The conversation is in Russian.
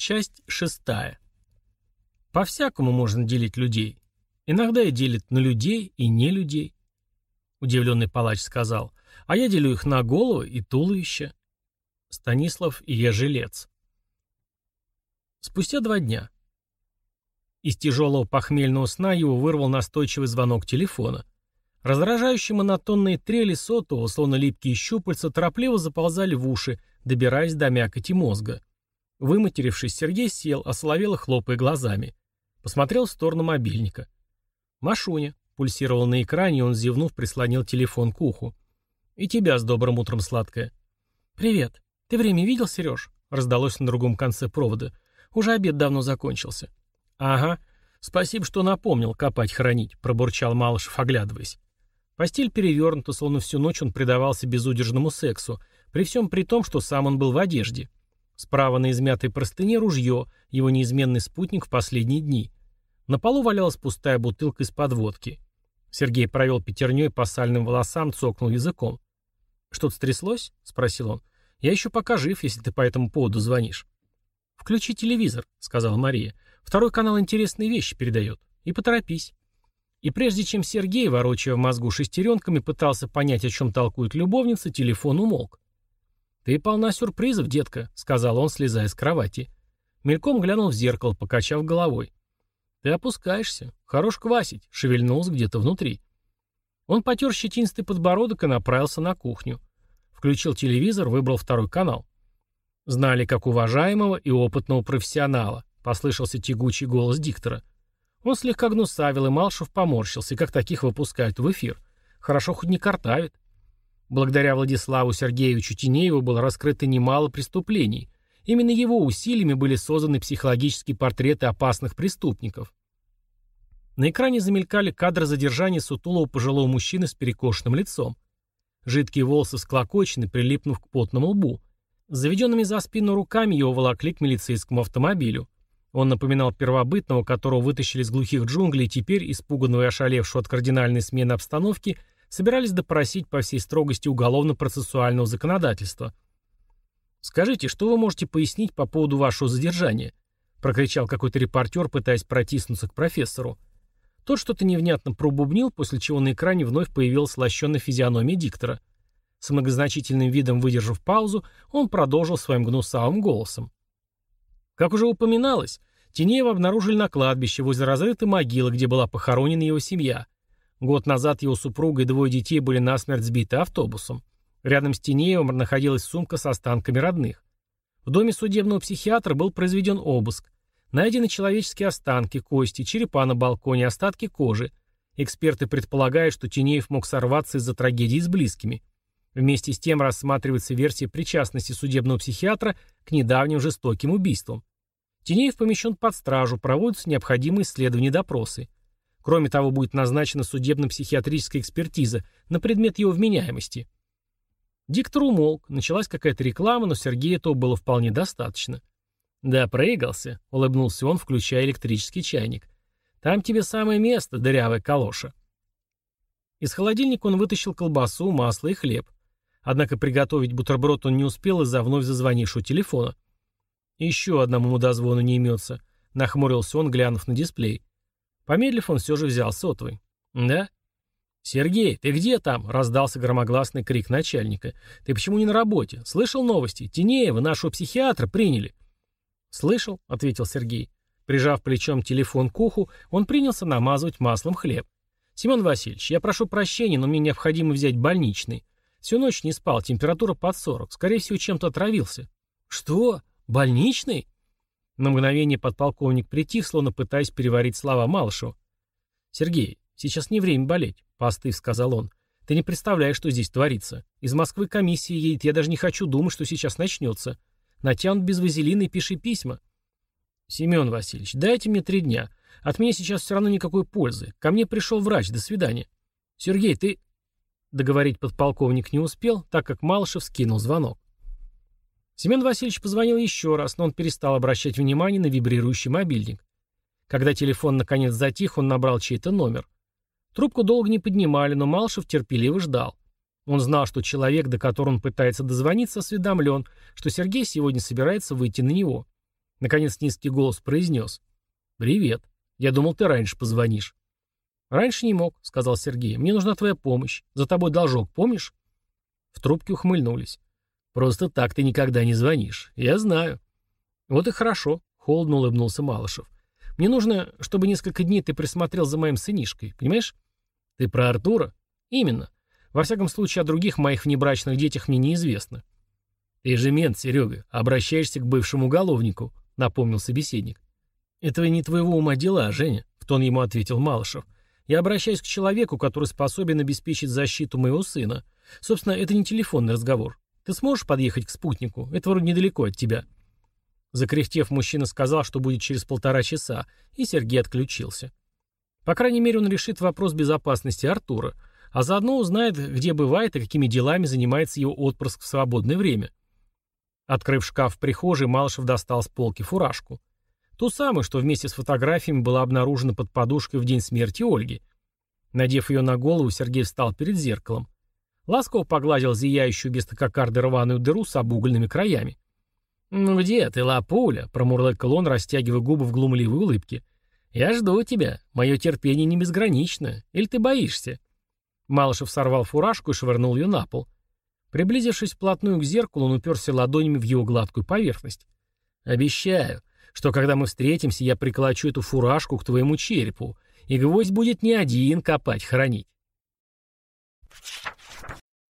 Часть шестая. По-всякому можно делить людей. Иногда и делят на людей и не людей. Удивленный палач сказал, а я делю их на головы и туловище. Станислав Ежелец. Спустя два дня. Из тяжелого похмельного сна его вырвал настойчивый звонок телефона. Раздражающие монотонные трели сотового, словно липкие щупальца, торопливо заползали в уши, добираясь до мякоти мозга. Выматерившись, Сергей сел, осоловело хлопая глазами. Посмотрел в сторону мобильника. «Машуня», — пульсировал на экране, и он, зевнув, прислонил телефон к уху. «И тебя с добрым утром, сладкая». «Привет. Ты время видел, Сереж?» — раздалось на другом конце провода. «Уже обед давно закончился». «Ага. Спасибо, что напомнил копать хоронить», — пробурчал Малышев, оглядываясь. Постель перевернута, словно всю ночь он предавался безудержному сексу, при всем при том, что сам он был в одежде. Справа на измятой простыне ружье, его неизменный спутник в последние дни. На полу валялась пустая бутылка из-под водки. Сергей провел пятерней по сальным волосам, цокнул языком. «Что-то стряслось?» — спросил он. «Я еще пока жив, если ты по этому поводу звонишь». «Включи телевизор», — сказала Мария. «Второй канал интересные вещи передает. И поторопись». И прежде чем Сергей, ворочая в мозгу шестеренками, пытался понять, о чем толкует любовница, телефон умолк. «Ты полна сюрпризов, детка», — сказал он, слезая с кровати. Мельком глянул в зеркало, покачав головой. «Ты опускаешься. Хорош квасить», — шевельнулся где-то внутри. Он потер щетинистый подбородок и направился на кухню. Включил телевизор, выбрал второй канал. «Знали как уважаемого и опытного профессионала», — послышался тягучий голос диктора. Он слегка гнусавил, и Малшев поморщился, как таких выпускают в эфир. Хорошо хоть не картавит. Благодаря Владиславу Сергеевичу Тинееву было раскрыто немало преступлений. Именно его усилиями были созданы психологические портреты опасных преступников. На экране замелькали кадры задержания сутулого пожилого мужчины с перекошенным лицом. Жидкие волосы склокочены, прилипнув к потному лбу. Заведенными за спину руками его волокли к милицейскому автомобилю. Он напоминал первобытного, которого вытащили из глухих джунглей и теперь, испуганного и ошалевшего от кардинальной смены обстановки, собирались допросить по всей строгости уголовно-процессуального законодательства. «Скажите, что вы можете пояснить по поводу вашего задержания?» — прокричал какой-то репортер, пытаясь протиснуться к профессору. Тот что-то невнятно пробубнил, после чего на экране вновь появилась лощенная физиономия диктора. С многозначительным видом выдержав паузу, он продолжил своим гнусавым голосом. Как уже упоминалось, Тинеева обнаружили на кладбище возле разрытой могилы, где была похоронена его семья. Год назад его супруга и двое детей были насмерть сбиты автобусом. Рядом с Тинеевым находилась сумка с останками родных. В доме судебного психиатра был произведен обыск. Найдены человеческие останки, кости, черепа на балконе, остатки кожи. Эксперты предполагают, что Тинеев мог сорваться из-за трагедии с близкими. Вместе с тем рассматривается версия причастности судебного психиатра к недавним жестоким убийствам. Тинеев помещен под стражу, проводятся необходимые исследования и допросы. Кроме того, будет назначена судебно-психиатрическая экспертиза на предмет его вменяемости. Диктор умолк, началась какая-то реклама, но Сергею этого было вполне достаточно. «Да, проигрался», — улыбнулся он, включая электрический чайник. «Там тебе самое место, дырявая калоша». Из холодильника он вытащил колбасу, масло и хлеб. Однако приготовить бутерброд он не успел из-за вновь зазвонившего телефона. «Еще одному мудозвону не имется», — нахмурился он, глянув на дисплей. Помедлив, он все же взял сотовый. «Да?» «Сергей, ты где там?» — раздался громогласный крик начальника. «Ты почему не на работе? Слышал новости? Тинеева, нашего психиатра, приняли». «Слышал», — ответил Сергей. Прижав плечом телефон к уху, он принялся намазывать маслом хлеб. «Семен Васильевич, я прошу прощения, но мне необходимо взять больничный. Всю ночь не спал, температура под 40. Скорее всего, чем-то отравился». «Что? Больничный?» На мгновение подполковник притих, словно пытаясь переварить слова Малышева. «Сергей, сейчас не время болеть», — постыв сказал он. «Ты не представляешь, что здесь творится. Из Москвы комиссия едет, я даже не хочу думать, что сейчас начнется. Натянут без вазелина и пиши письма». «Семен Васильевич, дайте мне три дня. От меня сейчас все равно никакой пользы. Ко мне пришел врач, до свидания». «Сергей, ты...» Договорить подполковник не успел, так как Малышев скинул звонок. Семен Васильевич позвонил еще раз, но он перестал обращать внимание на вибрирующий мобильник. Когда телефон наконец затих, он набрал чей-то номер. Трубку долго не поднимали, но Малшев терпеливо ждал. Он знал, что человек, до которого он пытается дозвониться, осведомлен, что Сергей сегодня собирается выйти на него. Наконец низкий голос произнес. «Привет. Я думал, ты раньше позвонишь». «Раньше не мог», — сказал Сергей. «Мне нужна твоя помощь. За тобой должок, помнишь?» В трубке ухмыльнулись. «Просто так ты никогда не звонишь. Я знаю». «Вот и хорошо», — холодно улыбнулся Малышев. «Мне нужно, чтобы несколько дней ты присмотрел за моим сынишкой, понимаешь?» «Ты про Артура?» «Именно. Во всяком случае, о других моих внебрачных детях мне неизвестно». «Ты же мент, Серега. Обращаешься к бывшему уголовнику», — напомнил собеседник. «Это не твоего ума дела, Женя», — в тон ему ответил Малышев. «Я обращаюсь к человеку, который способен обеспечить защиту моего сына. Собственно, это не телефонный разговор. Ты сможешь подъехать к спутнику? Это вроде недалеко от тебя». Закряхтев, мужчина сказал, что будет через полтора часа, и Сергей отключился. По крайней мере, он решит вопрос безопасности Артура, а заодно узнает, где бывает и какими делами занимается его отпрыск в свободное время. Открыв шкаф в прихожей, Малышев достал с полки фуражку. Ту самую, что вместе с фотографиями была обнаружена под подушкой в день смерти Ольги. Надев ее на голову, Сергей встал перед зеркалом. Ласково погладил зияющую без кокарды рваную дыру с обугольными краями. «Ну где ты, лапуля?» — промурлыкал он, растягивая губы в глумливой улыбке. «Я жду тебя. Мое терпение не безгранично. Или ты боишься?» Малышев сорвал фуражку и швырнул ее на пол. Приблизившись вплотную к зеркалу, он уперся ладонями в его гладкую поверхность. «Обещаю, что когда мы встретимся, я приколочу эту фуражку к твоему черепу, и гвоздь будет не один копать, хранить.